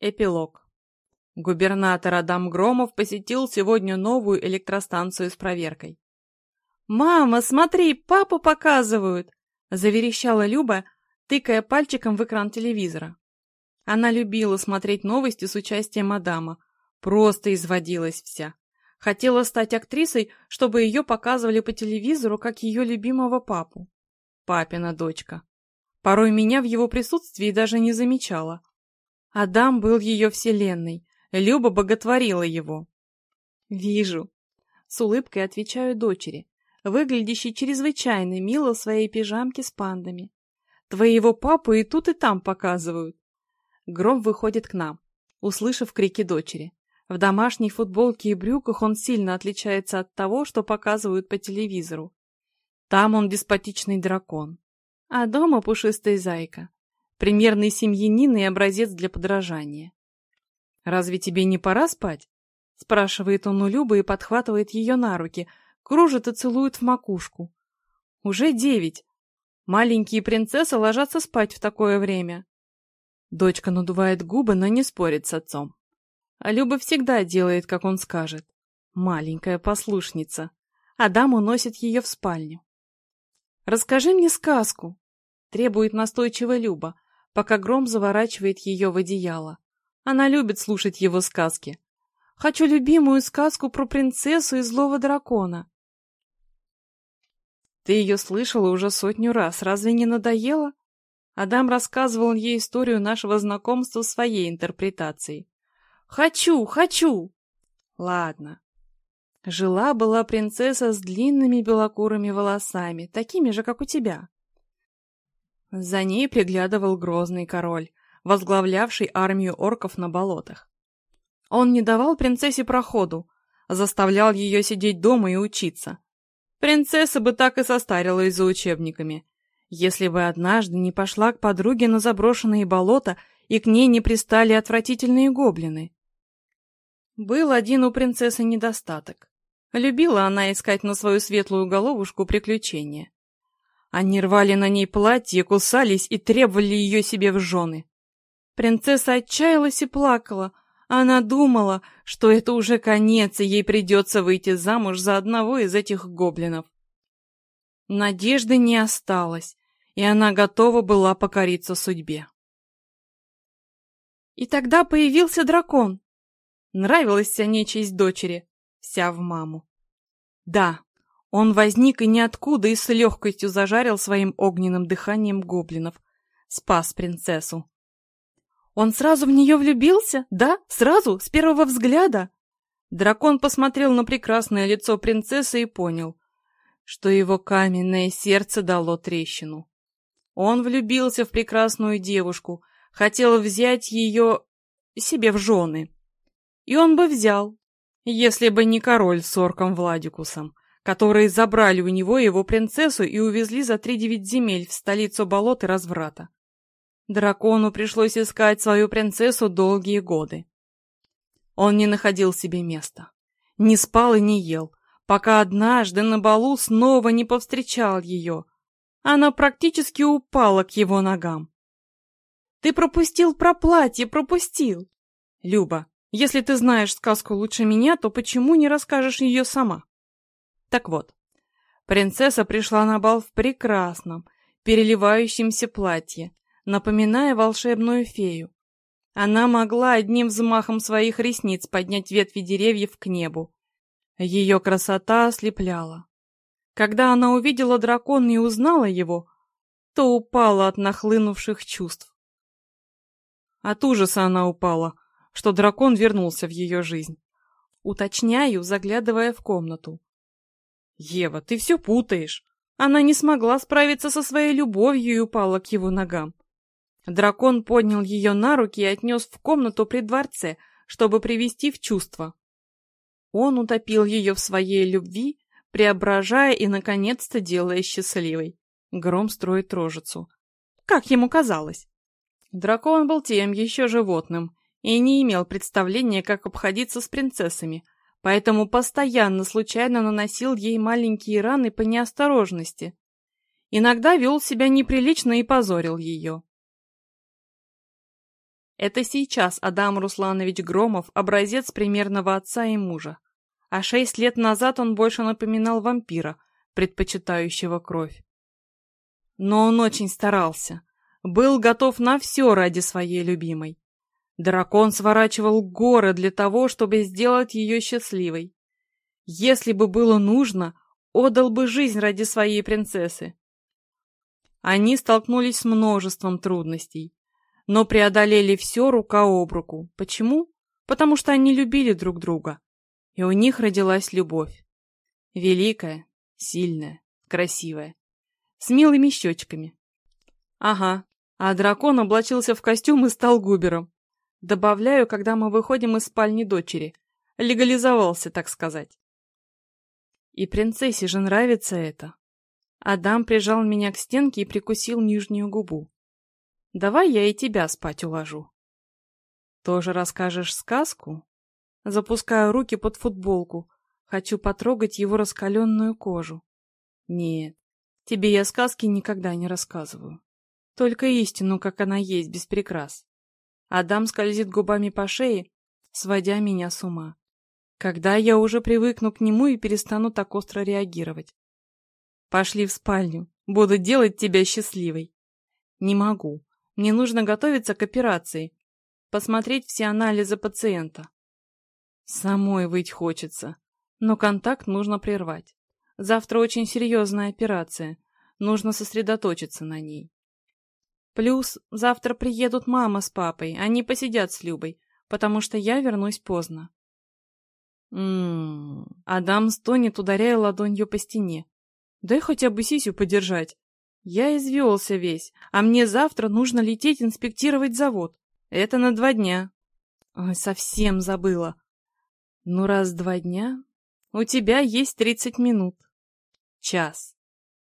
Эпилог. Губернатор Адам Громов посетил сегодня новую электростанцию с проверкой. «Мама, смотри, папу показывают!» — заверещала Люба, тыкая пальчиком в экран телевизора. Она любила смотреть новости с участием Адама. Просто изводилась вся. Хотела стать актрисой, чтобы ее показывали по телевизору, как ее любимого папу. Папина дочка. Порой меня в его присутствии даже не замечала. Адам был ее вселенной, Люба боготворила его. «Вижу», — с улыбкой отвечаю дочери, выглядящей чрезвычайно мило в своей пижамке с пандами. «Твоего папу и тут, и там показывают». Гром выходит к нам, услышав крики дочери. В домашней футболке и брюках он сильно отличается от того, что показывают по телевизору. Там он деспотичный дракон, а дома пушистая зайка. Примерный семьянин и образец для подражания. «Разве тебе не пора спать?» — спрашивает он у Любы и подхватывает ее на руки, кружит и целует в макушку. «Уже девять. Маленькие принцессы ложатся спать в такое время». Дочка надувает губы, но не спорит с отцом. А Люба всегда делает, как он скажет. Маленькая послушница. Адам уносит ее в спальню. «Расскажи мне сказку», — требует настойчиво Люба, пока Гром заворачивает ее в одеяло. Она любит слушать его сказки. «Хочу любимую сказку про принцессу и злого дракона». «Ты ее слышала уже сотню раз, разве не надоело?» Адам рассказывал ей историю нашего знакомства своей интерпретацией. «Хочу, хочу!» «Ладно». Жила-была принцесса с длинными белокурыми волосами, такими же, как у тебя. За ней приглядывал грозный король, возглавлявший армию орков на болотах. Он не давал принцессе проходу, заставлял ее сидеть дома и учиться. Принцесса бы так и состарилась за учебниками, если бы однажды не пошла к подруге на заброшенные болота и к ней не пристали отвратительные гоблины. Был один у принцессы недостаток. Любила она искать на свою светлую головушку приключения. Они рвали на ней платье, кусались и требовали ее себе в жены. Принцесса отчаялась и плакала. Она думала, что это уже конец, и ей придется выйти замуж за одного из этих гоблинов. Надежды не осталось, и она готова была покориться судьбе. И тогда появился дракон. Нравилась вся нечисть дочери, вся в маму. Да, он возник и ниоткуда и с легкостью зажарил своим огненным дыханием гоблинов. Спас принцессу. Он сразу в нее влюбился? Да? Сразу? С первого взгляда? Дракон посмотрел на прекрасное лицо принцессы и понял, что его каменное сердце дало трещину. Он влюбился в прекрасную девушку, хотел взять ее себе в жены. И он бы взял, если бы не король с орком Владикусом которые забрали у него его принцессу и увезли за три девять земель в столицу болот и разврата. Дракону пришлось искать свою принцессу долгие годы. Он не находил себе места, не спал и не ел, пока однажды на балу снова не повстречал ее. Она практически упала к его ногам. «Ты пропустил про платье, пропустил!» «Люба, если ты знаешь сказку лучше меня, то почему не расскажешь ее сама?» Так вот, принцесса пришла на бал в прекрасном, переливающемся платье, напоминая волшебную фею. Она могла одним взмахом своих ресниц поднять ветви деревьев к небу. Ее красота ослепляла. Когда она увидела дракона и узнала его, то упала от нахлынувших чувств. От ужаса она упала, что дракон вернулся в ее жизнь. Уточняю, заглядывая в комнату. «Ева, ты все путаешь. Она не смогла справиться со своей любовью и упала к его ногам. Дракон поднял ее на руки и отнес в комнату при дворце, чтобы привести в чувство. Он утопил ее в своей любви, преображая и, наконец-то, делая счастливой. Гром строит рожицу. Как ему казалось. Дракон был тем еще животным и не имел представления, как обходиться с принцессами, поэтому постоянно случайно наносил ей маленькие раны по неосторожности. Иногда вел себя неприлично и позорил ее. Это сейчас Адам Русланович Громов образец примерного отца и мужа. А шесть лет назад он больше напоминал вампира, предпочитающего кровь. Но он очень старался. Был готов на все ради своей любимой. Дракон сворачивал горы для того, чтобы сделать ее счастливой. Если бы было нужно, отдал бы жизнь ради своей принцессы. Они столкнулись с множеством трудностей, но преодолели все рука об руку. Почему? Потому что они любили друг друга, и у них родилась любовь. Великая, сильная, красивая, с милыми щечками. Ага, а дракон облачился в костюм и стал губером. Добавляю, когда мы выходим из спальни дочери. Легализовался, так сказать. И принцессе же нравится это. Адам прижал меня к стенке и прикусил нижнюю губу. Давай я и тебя спать уложу. Тоже расскажешь сказку? Запускаю руки под футболку. Хочу потрогать его раскаленную кожу. Нет, тебе я сказки никогда не рассказываю. Только истину, как она есть, без прикрас. Адам скользит губами по шее, сводя меня с ума. Когда я уже привыкну к нему и перестану так остро реагировать? Пошли в спальню. Буду делать тебя счастливой. Не могу. Мне нужно готовиться к операции. Посмотреть все анализы пациента. Самой выть хочется. Но контакт нужно прервать. Завтра очень серьезная операция. Нужно сосредоточиться на ней. Плюс завтра приедут мама с папой, они посидят с Любой, потому что я вернусь поздно. Ммм, Адам стонет, ударяя ладонью по стене. Дай хотя бы сисю подержать. Я извелся весь, а мне завтра нужно лететь инспектировать завод. Это на два дня. Ой, совсем забыла. Ну, раз два дня, у тебя есть тридцать минут. Час.